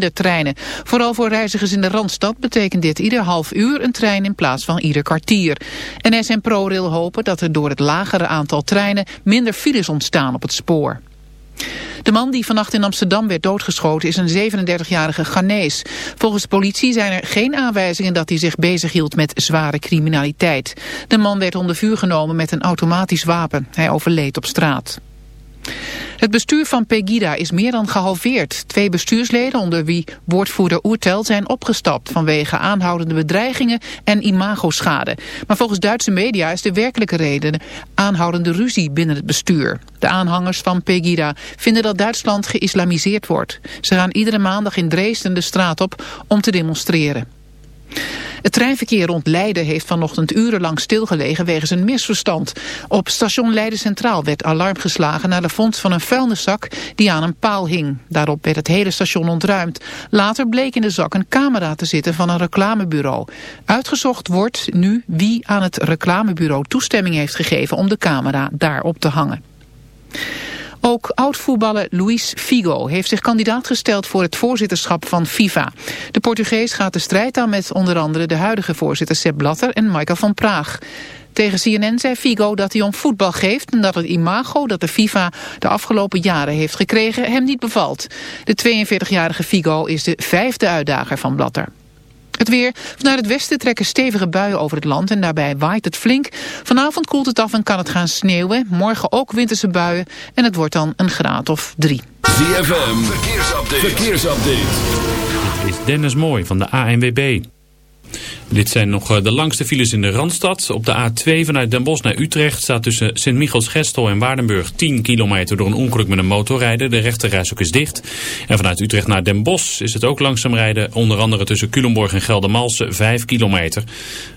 minder treinen. Vooral voor reizigers in de Randstad betekent dit ieder half uur een trein in plaats van ieder kwartier. NS en ProRail hopen dat er door het lagere aantal treinen minder files ontstaan op het spoor. De man die vannacht in Amsterdam werd doodgeschoten is een 37-jarige Ghanese. Volgens politie zijn er geen aanwijzingen dat hij zich bezighield met zware criminaliteit. De man werd onder vuur genomen met een automatisch wapen. Hij overleed op straat. Het bestuur van Pegida is meer dan gehalveerd. Twee bestuursleden, onder wie woordvoerder Oertel, zijn opgestapt vanwege aanhoudende bedreigingen en imagoschade. Maar volgens Duitse media is de werkelijke reden aanhoudende ruzie binnen het bestuur. De aanhangers van Pegida vinden dat Duitsland geïslamiseerd wordt. Ze gaan iedere maandag in Dresden de straat op om te demonstreren. Het treinverkeer rond Leiden heeft vanochtend urenlang stilgelegen wegens een misverstand. Op station Leiden Centraal werd alarm geslagen naar de vondst van een vuilniszak die aan een paal hing. Daarop werd het hele station ontruimd. Later bleek in de zak een camera te zitten van een reclamebureau. Uitgezocht wordt nu wie aan het reclamebureau toestemming heeft gegeven om de camera daarop te hangen. Ook oud-voetballer Luis Figo heeft zich kandidaat gesteld voor het voorzitterschap van FIFA. De Portugees gaat de strijd aan met onder andere de huidige voorzitter Sepp Blatter en Michael van Praag. Tegen CNN zei Figo dat hij om voetbal geeft en dat het imago dat de FIFA de afgelopen jaren heeft gekregen hem niet bevalt. De 42-jarige Figo is de vijfde uitdager van Blatter. Het weer. Vanuit het westen trekken stevige buien over het land en daarbij waait het flink. Vanavond koelt het af en kan het gaan sneeuwen. Morgen ook winterse buien en het wordt dan een graad of drie. ZFM, verkeersupdate. verkeersupdate. Dit is Dennis Mooi van de ANWB. Dit zijn nog eh, de langste files in de Randstad. Op de A2 vanuit Den Bosch naar Utrecht staat tussen Sint-Michels-Gestel en Waardenburg 10 kilometer door een ongeluk met een motorrijder. De rechterrijstok is dicht. En vanuit Utrecht naar Den Bosch is het ook langzaam rijden. Onder andere tussen Culemborg en Geldermalsen 5 kilometer.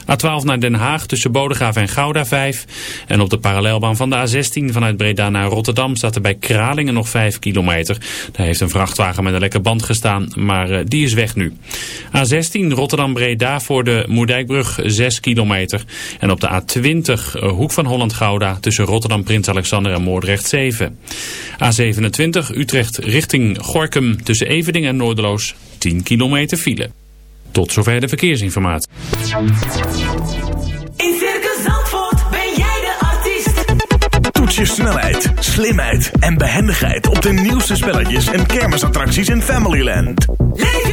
A12 naar Den Haag tussen Bodegraven en Gouda 5. En op de parallelbaan van de A16 vanuit Breda naar Rotterdam staat er bij Kralingen nog 5 kilometer. Daar heeft een vrachtwagen met een lekker band gestaan, maar eh, die is weg nu. A16 Rotterdam-Breda voor de Moerdijkbrug 6 kilometer. En op de A20 eh, Hoek van Holland-Gouda tussen Rotterdam, Prins Alexander en Moordrecht 7. A27 Utrecht richting Gorkum tussen Evening en Noorderloos 10 kilometer file. Tot zover de verkeersinformatie. In Circus Zandvoort ben jij de artiest. Toets je snelheid, slimheid en behendigheid op de nieuwste spelletjes en kermisattracties in Familyland. Leef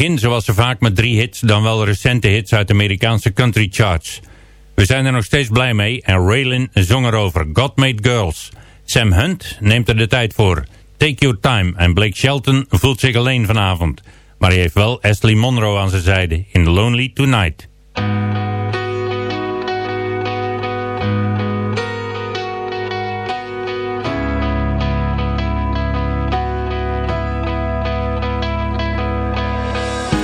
Zoals ze vaak met drie hits dan wel recente hits uit de Amerikaanse country charts. We zijn er nog steeds blij mee en Raylin zong erover God Made Girls. Sam Hunt neemt er de tijd voor. Take Your Time en Blake Shelton voelt zich alleen vanavond. Maar hij heeft wel Ashley Monroe aan zijn zijde in Lonely Tonight.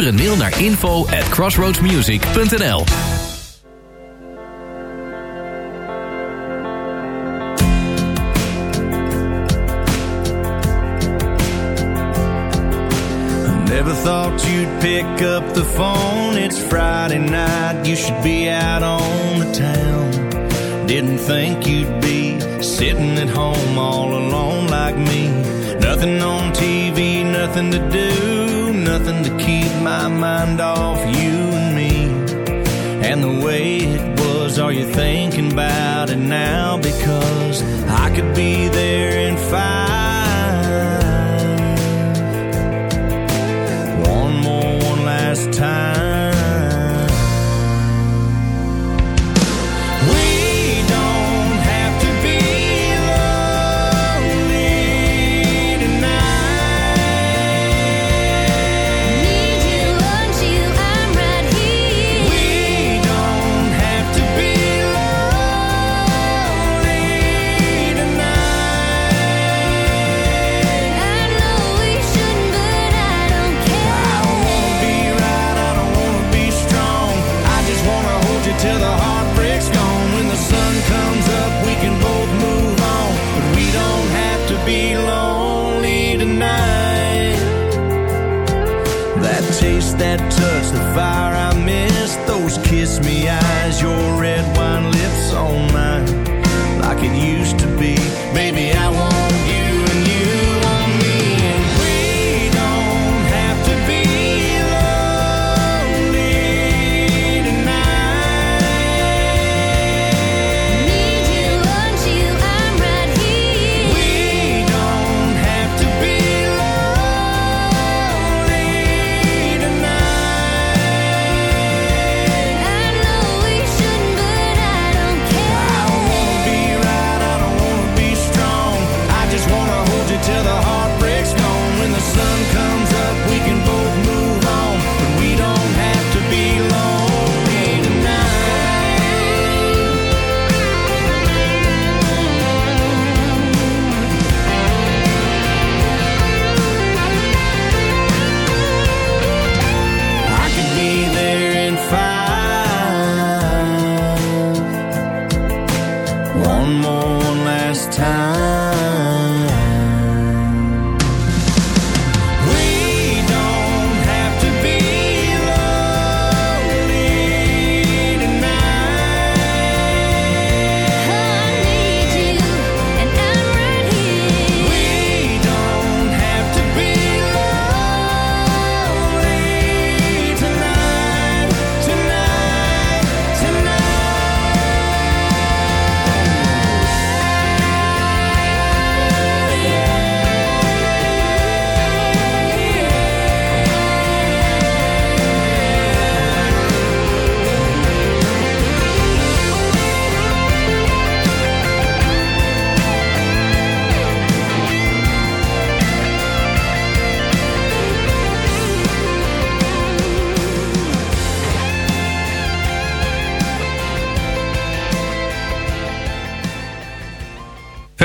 Stuur een mail naar info at crossroadsmusic.nl Never thought you'd pick up the phone. It's Friday night, you should be out on the town. Didn't think you'd be sitting at home all alone like me. Nothing on TV, nothing to do, nothing to keep my mind off you and me. And the way it was, are you thinking about it now? Because I could be there in five. One more, one last time.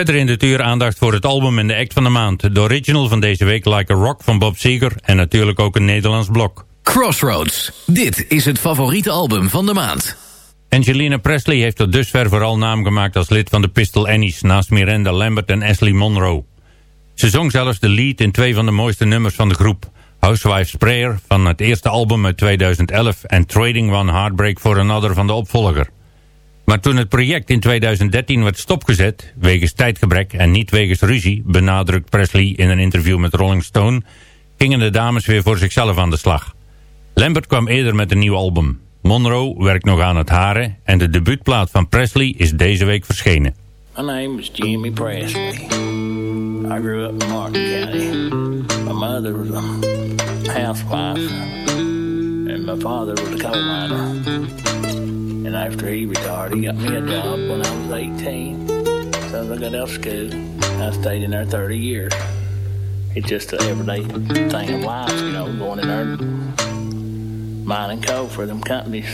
Verder in de tuur aandacht voor het album en de act van de maand. De original van deze week Like a Rock van Bob Seger en natuurlijk ook een Nederlands blok. Crossroads. Dit is het favoriete album van de maand. Angelina Presley heeft tot dusver vooral naam gemaakt als lid van de Pistol Annies... naast Miranda Lambert en Ashley Monroe. Ze zong zelfs de lead in twee van de mooiste nummers van de groep. Housewife's Prayer van het eerste album uit 2011... en Trading One Heartbreak for Another van de opvolger. Maar toen het project in 2013 werd stopgezet... wegens tijdgebrek en niet wegens ruzie... benadrukt Presley in een interview met Rolling Stone... gingen de dames weer voor zichzelf aan de slag. Lambert kwam eerder met een nieuw album. Monroe werkt nog aan het haren... en de debuutplaat van Presley is deze week verschenen. My name is Jimmy Presley. I grew up in Martin County. My mother was a housewife, and my father was a coal. And after he retired, he got me a job when I was 18. So as I got out of school, I stayed in there 30 years. It's just an everyday thing of life, you know, going in there mining coal for them companies.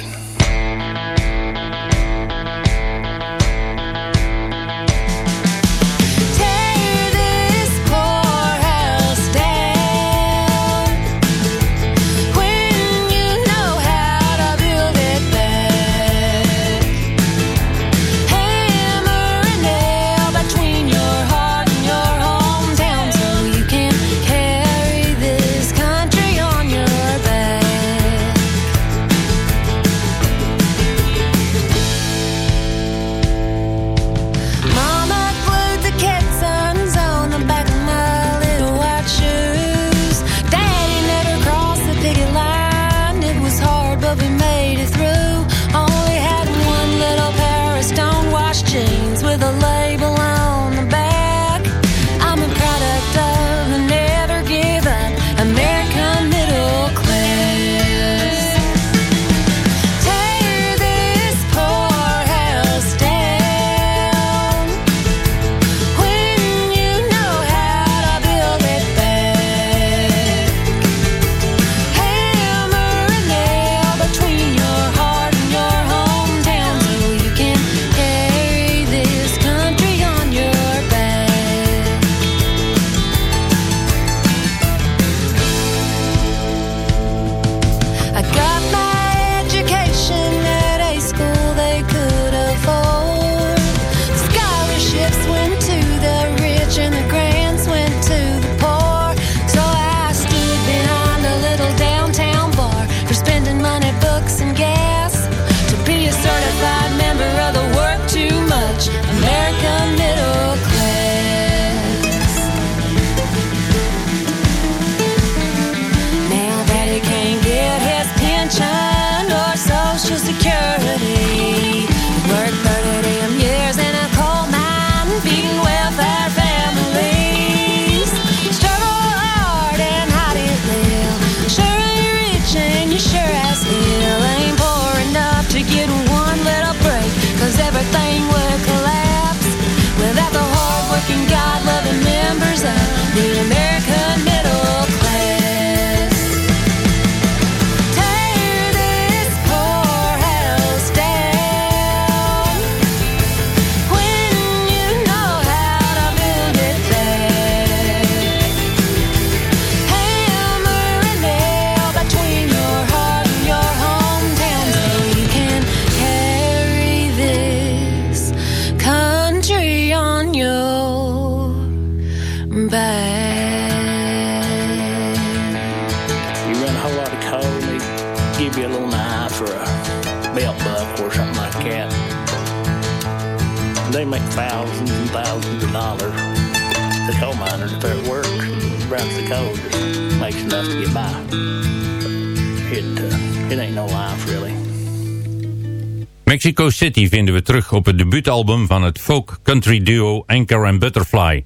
Mexico City vinden we terug op het debuutalbum van het folk country duo Anchor and Butterfly.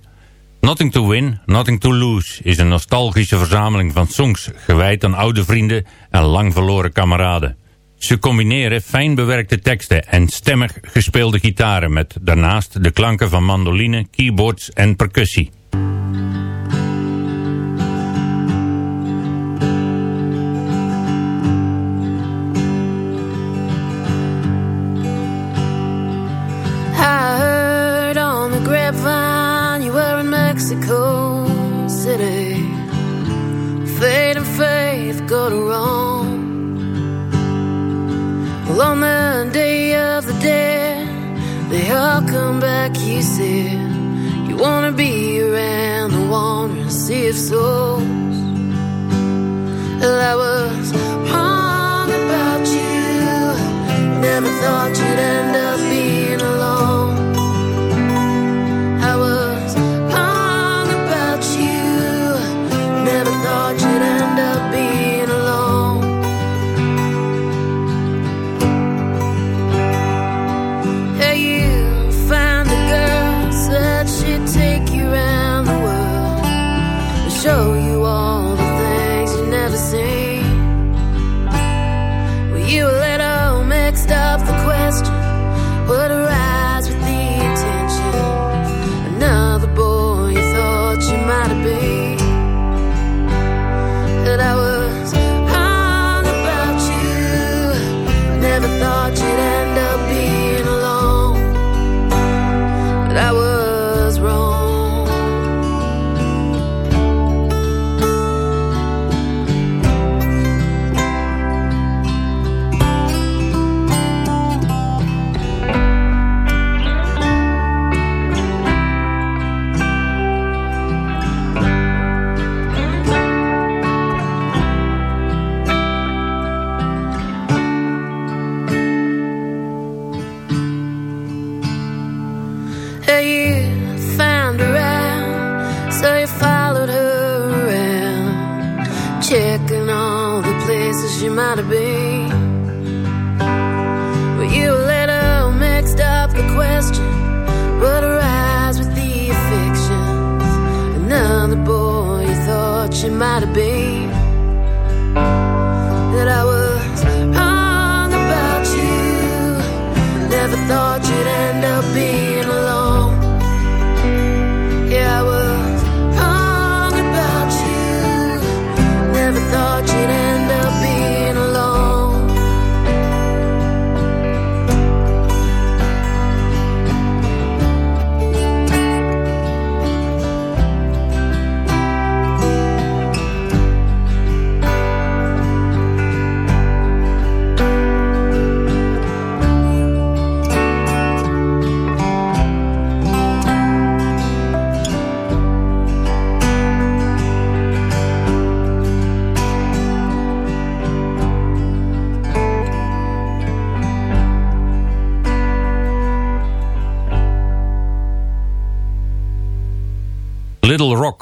Nothing to Win, Nothing to Lose is een nostalgische verzameling van songs gewijd aan oude vrienden en lang verloren kameraden. Ze combineren fijn bewerkte teksten en stemmig gespeelde gitaren met daarnaast de klanken van mandoline, keyboards en percussie. Go to Rome. Well, on the day of the dead, they all come back, you said. You wanna be around the wandering sea of souls. Well, I was wrong about you. Never thought you'd end up you might have been.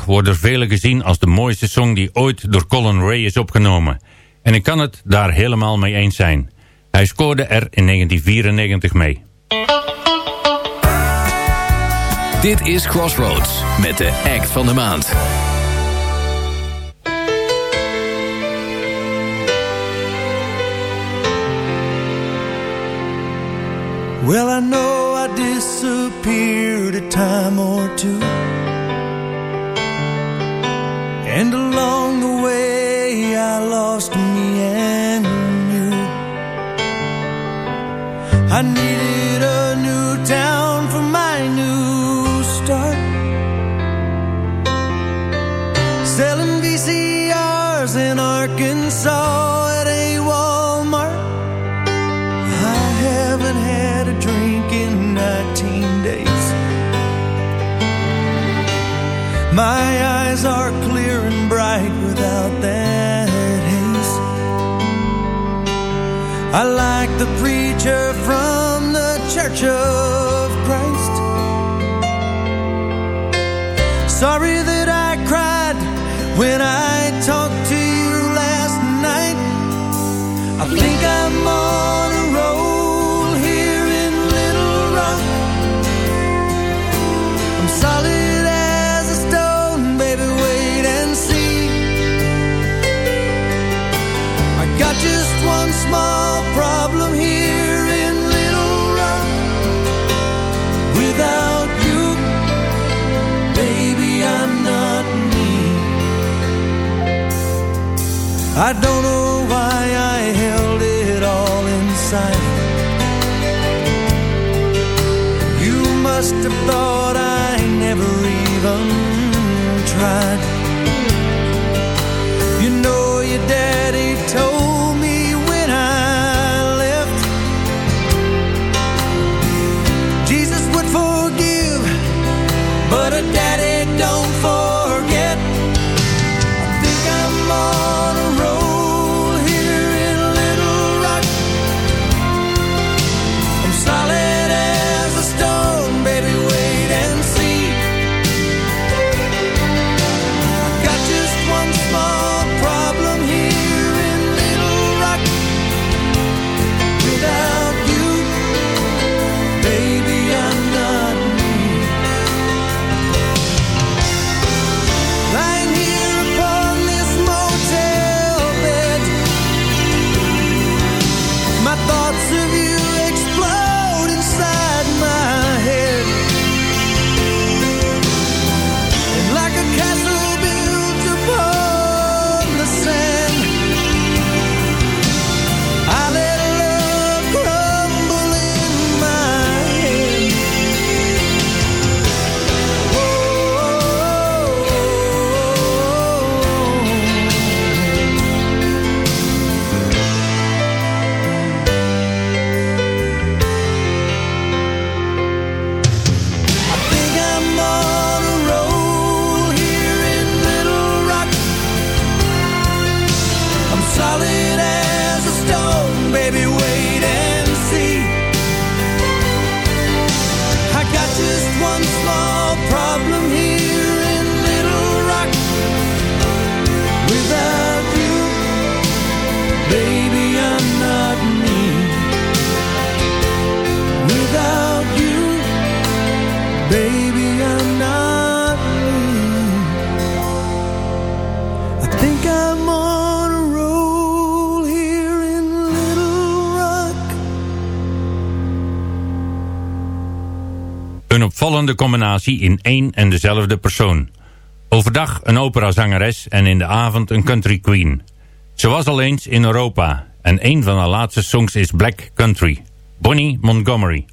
Wordt door velen gezien als de mooiste song die ooit door Colin Ray is opgenomen. En ik kan het daar helemaal mee eens zijn. Hij scoorde er in 1994 mee. Dit is Crossroads met de act van de maand. Well, I know I disappeared a time or two. And along the way, I lost me and you. I needed a new town for my new start. Selling VCRs in Arkansas at a Walmart. I haven't had a drink in 19 days. My eyes are clear bright without that haze. I like the preacher from the Church of Christ. Sorry that I cried when I I don't know why I held it all inside You must have thought I never even tried. in één en dezelfde persoon. Overdag een operazangeres en in de avond een country queen. Ze was al eens in Europa en een van haar laatste songs is Black Country. Bonnie Montgomery.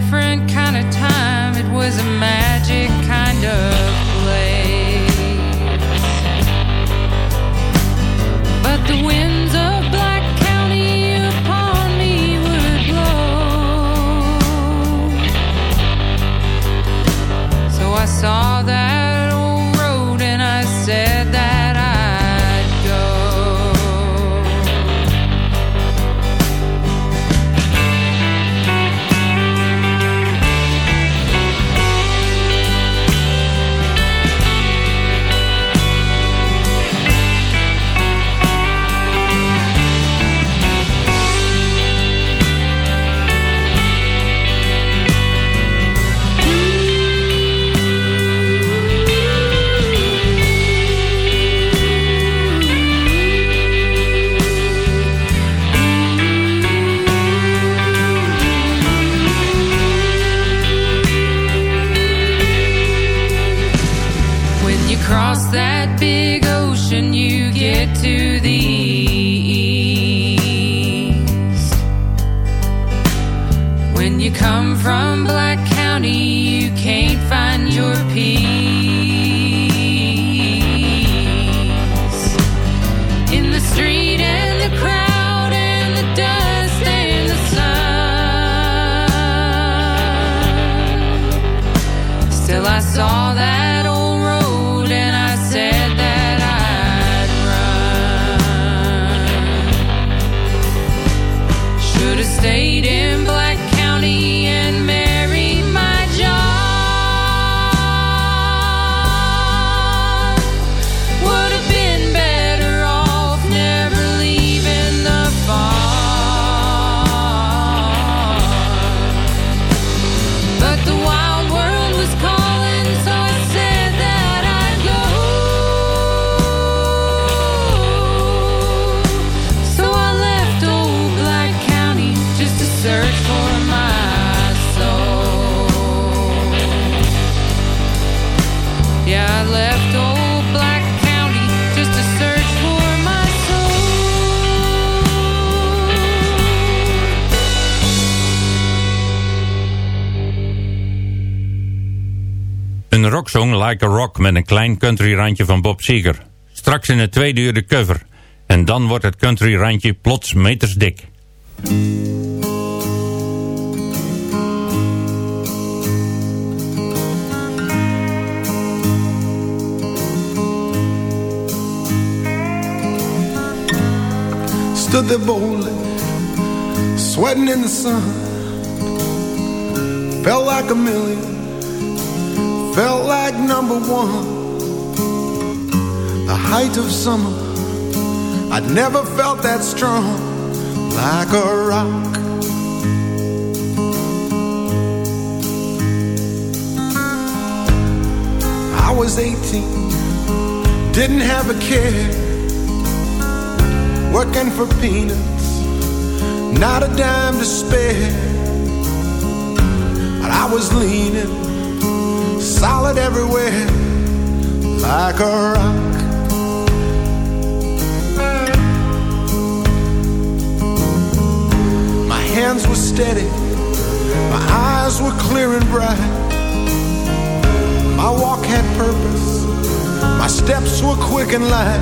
different kind of time. It was a man. Big ocean, you get to the Rocksong Like a Rock met een klein country randje van Bob Seger. Straks in het tweede uur de cover. En dan wordt het country randje plots metersdik. Stood there boldly, sweating in the sun. Felt like a million, felt like number one. The height of summer, I'd never felt that strong, like a rock. I was 18, didn't have a care working for peanuts, not a dime to spare. But I was leaning, solid everywhere, like a rock. My hands were steady, my eyes were clear and bright. My walk had purpose, my steps were quick and light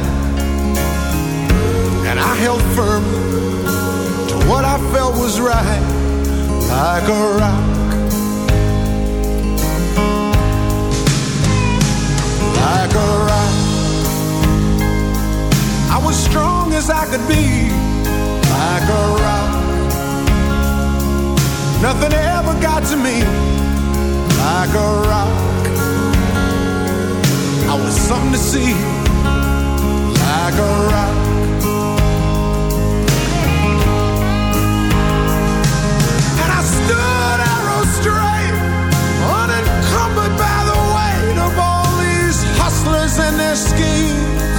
and I held firm to what I felt was right, like a rock. Like a rock. I was strong as I could be, like a rock. Nothing ever got to me, like a rock. I was something to see, like a rock. And I stood arrow straight, and their schemes.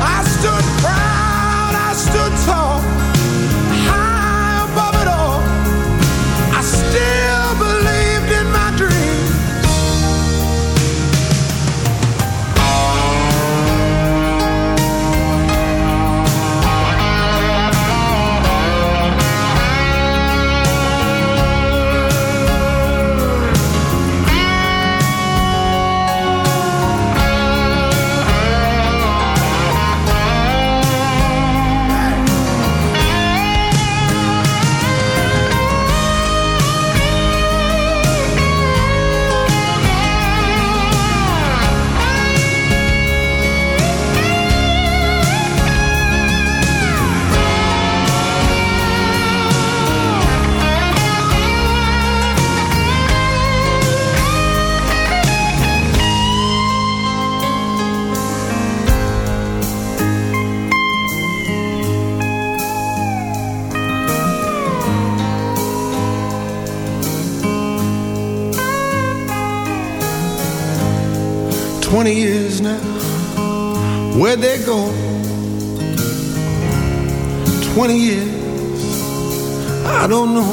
I stood proud, I stood tall, 20 years now. Where'd they go? 20 years, I don't know.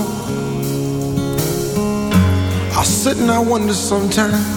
I sit and I wonder sometimes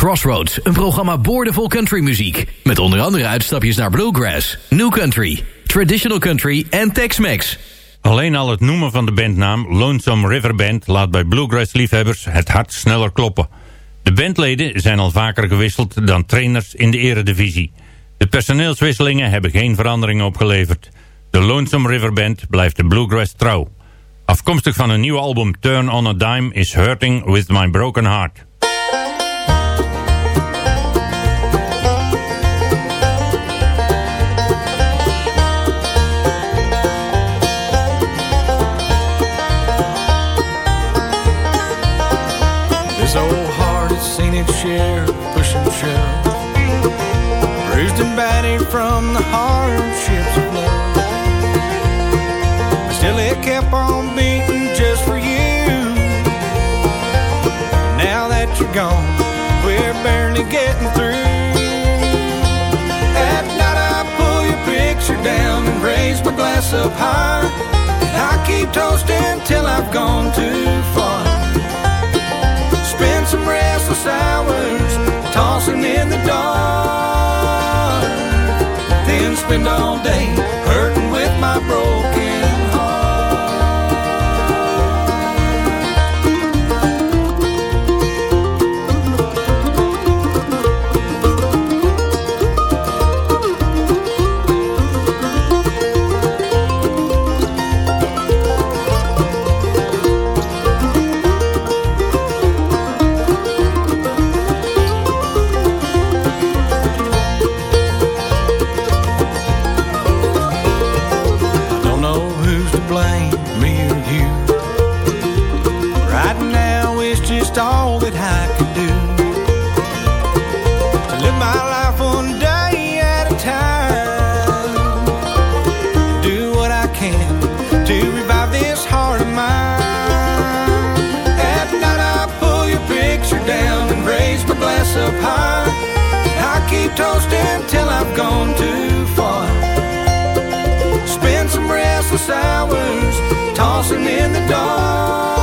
Crossroads, een programma boordevol countrymuziek. Met onder andere uitstapjes naar bluegrass, new country, traditional country en Tex-Mex. Alleen al het noemen van de bandnaam Lonesome River Band laat bij bluegrass-liefhebbers het hart sneller kloppen. De bandleden zijn al vaker gewisseld dan trainers in de eredivisie. De personeelswisselingen hebben geen verandering opgeleverd. De Lonesome River Band blijft de bluegrass trouw. Afkomstig van een nieuw album Turn on a Dime is Hurting With My Broken Heart. Bruised and battered from the hardships of love. But still it kept on beating just for you. Now that you're gone, we're barely getting through. At night I pull your picture down and raise my glass up high. I keep toasting till I've gone too far spend some restless hours tossing in the dark. Spend all day tossing in the dark.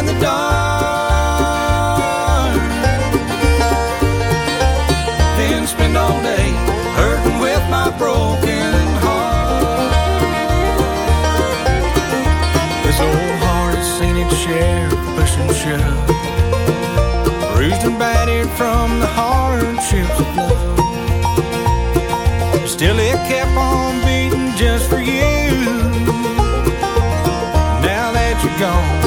In the dark. Spend all day hurting with my broken heart. This old heart has seen its share of push and shove. Bruised and battered from the hardships of love. Still it kept on beating just for you. Now that you're gone,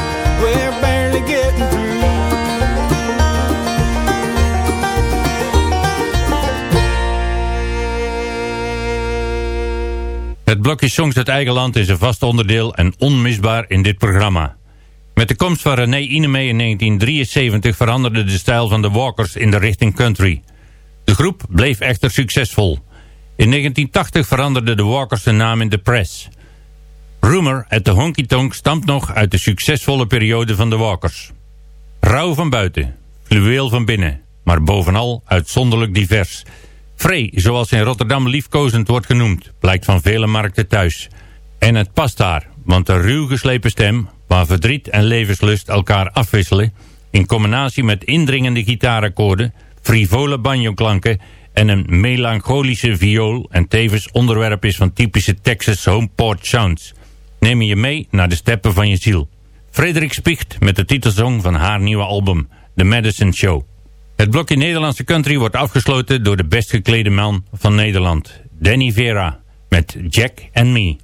Het blokje Songs uit eigen land is een vast onderdeel en onmisbaar in dit programma. Met de komst van René Inemee in 1973 veranderde de stijl van de Walkers in de richting country. De groep bleef echter succesvol. In 1980 veranderde de Walkers de naam in The Press. Rumor at the Honky Tonk stamt nog uit de succesvolle periode van de Walkers. Rauw van buiten, fluweel van binnen, maar bovenal uitzonderlijk divers. Free, zoals in Rotterdam liefkozend wordt genoemd, blijkt van vele markten thuis. En het past daar, want de ruw geslepen stem, waar verdriet en levenslust elkaar afwisselen, in combinatie met indringende gitaarakkoorden, frivole banjoklanken en een melancholische viool en tevens onderwerp is van typische Texas homeport sounds, nemen je mee naar de steppen van je ziel. Frederik Spicht met de titelsong van haar nieuwe album, The Madison Show. Het blokje Nederlandse country wordt afgesloten door de best geklede man van Nederland, Danny Vera, met Jack and Me.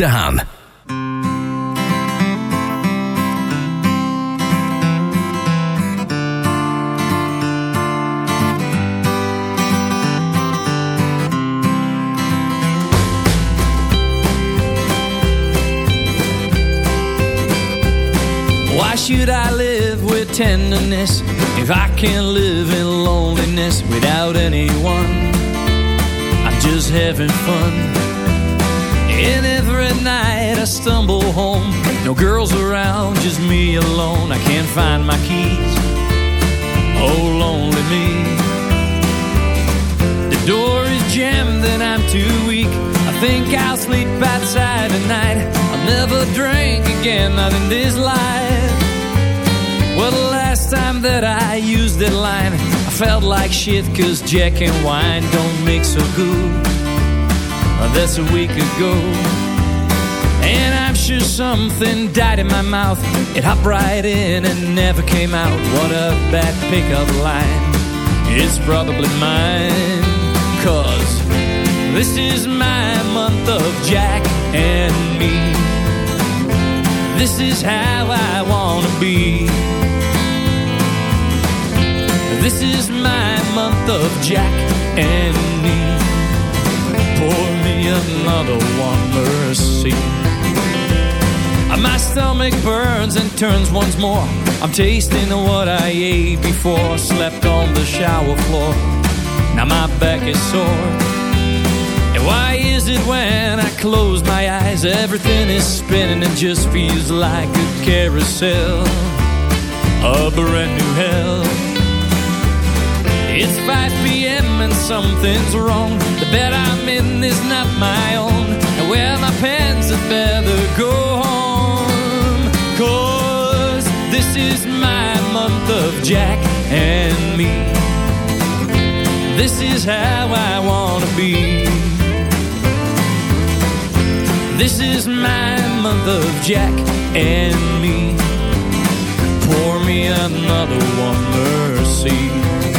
De Haan. Why should I live with tenderness if I can't live in loneliness without anyone? I'm just having fun. Every night I stumble home, no girls around, just me alone. I can't find my keys. Oh, lonely me. The door is jammed and I'm too weak. I think I'll sleep outside tonight. I'll never drink again, not in this life. Well, the last time that I used that line, I felt like shit cause Jack and wine don't mix so good. That's a week ago. Something died in my mouth. It hopped right in and never came out. What a bad pickup line. It's probably mine. Cause this is my month of Jack and me. This is how I wanna be. This is my month of Jack and me. Pour me another one, mercy. My stomach burns and turns once more. I'm tasting what I ate before. Slept on the shower floor. Now my back is sore. And why is it when I close my eyes, everything is spinning and just feels like a carousel? A brand new hell. It's 5 p.m. and something's wrong. The bed I'm in is not my own. And where my pants had better go this is my month of Jack and me. This is how I wanna be. This is my month of Jack and me. Pour me another one, mercy.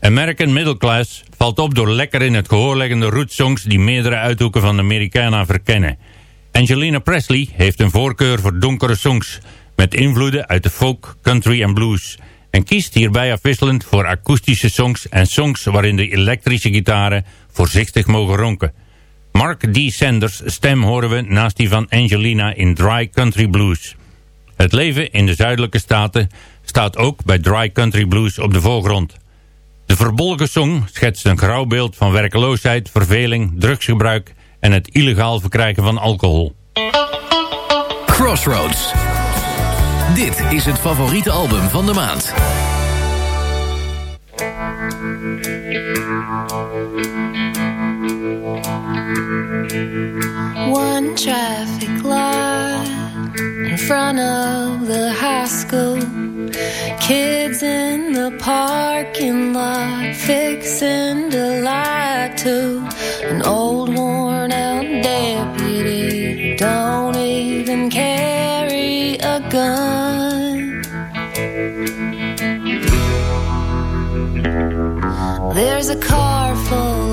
American Middle Class valt op door lekker in het gehoor leggende rootsongs die meerdere uithoeken van de Americana verkennen. Angelina Presley heeft een voorkeur voor donkere songs met invloeden uit de folk, country en blues en kiest hierbij afwisselend voor akoestische songs en songs waarin de elektrische gitaren voorzichtig mogen ronken. Mark D. Sanders stem horen we naast die van Angelina in Dry Country Blues. Het leven in de zuidelijke staten staat ook bij Dry Country Blues op de voorgrond. De verbolgen song schetst een grauw beeld van werkeloosheid, verveling, drugsgebruik en het illegaal verkrijgen van alcohol. Crossroads. Dit is het favoriete album van de maand. Traffic light in front of the high school. Kids in the parking lot fixing to lie to an old worn out deputy. Don't even carry a gun. There's a car full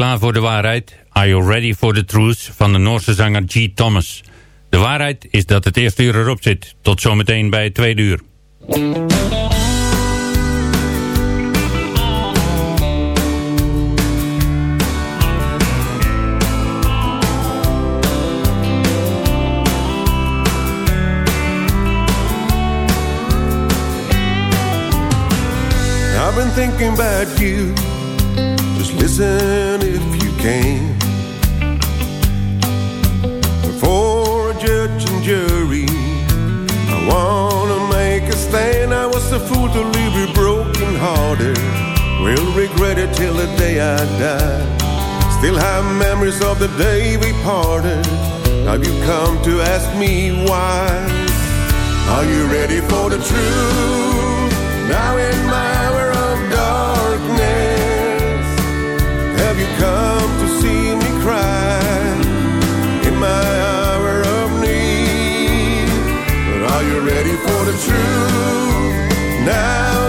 klaar voor de waarheid? Are you ready for the truth? Van de Noorse zanger G. Thomas. De waarheid is dat het eerste uur erop zit. Tot zometeen bij het tweede uur. I've been thinking about you. Listen if you can. Before a judge and jury, I wanna make a stand. I was a fool to leave you broken hearted. Will regret it till the day I die. Still have memories of the day we parted. Now you come to ask me why. Are you ready for the truth? Now in my you come to see me cry? In my hour of need, but are you ready for the truth? Now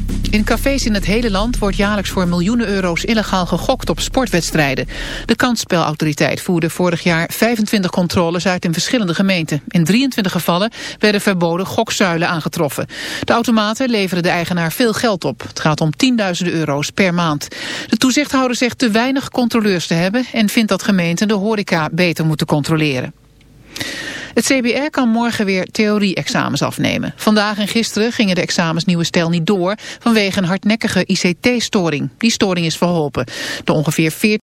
In cafés in het hele land wordt jaarlijks voor miljoenen euro's illegaal gegokt op sportwedstrijden. De kansspelautoriteit voerde vorig jaar 25 controles uit in verschillende gemeenten. In 23 gevallen werden verboden gokzuilen aangetroffen. De automaten leveren de eigenaar veel geld op. Het gaat om tienduizenden euro's per maand. De toezichthouder zegt te weinig controleurs te hebben... en vindt dat gemeenten de horeca beter moeten controleren. Het CBR kan morgen weer theorie-examens afnemen. Vandaag en gisteren gingen de examens nieuwe stijl niet door... vanwege een hardnekkige ICT-storing. Die storing is verholpen. De ongeveer 14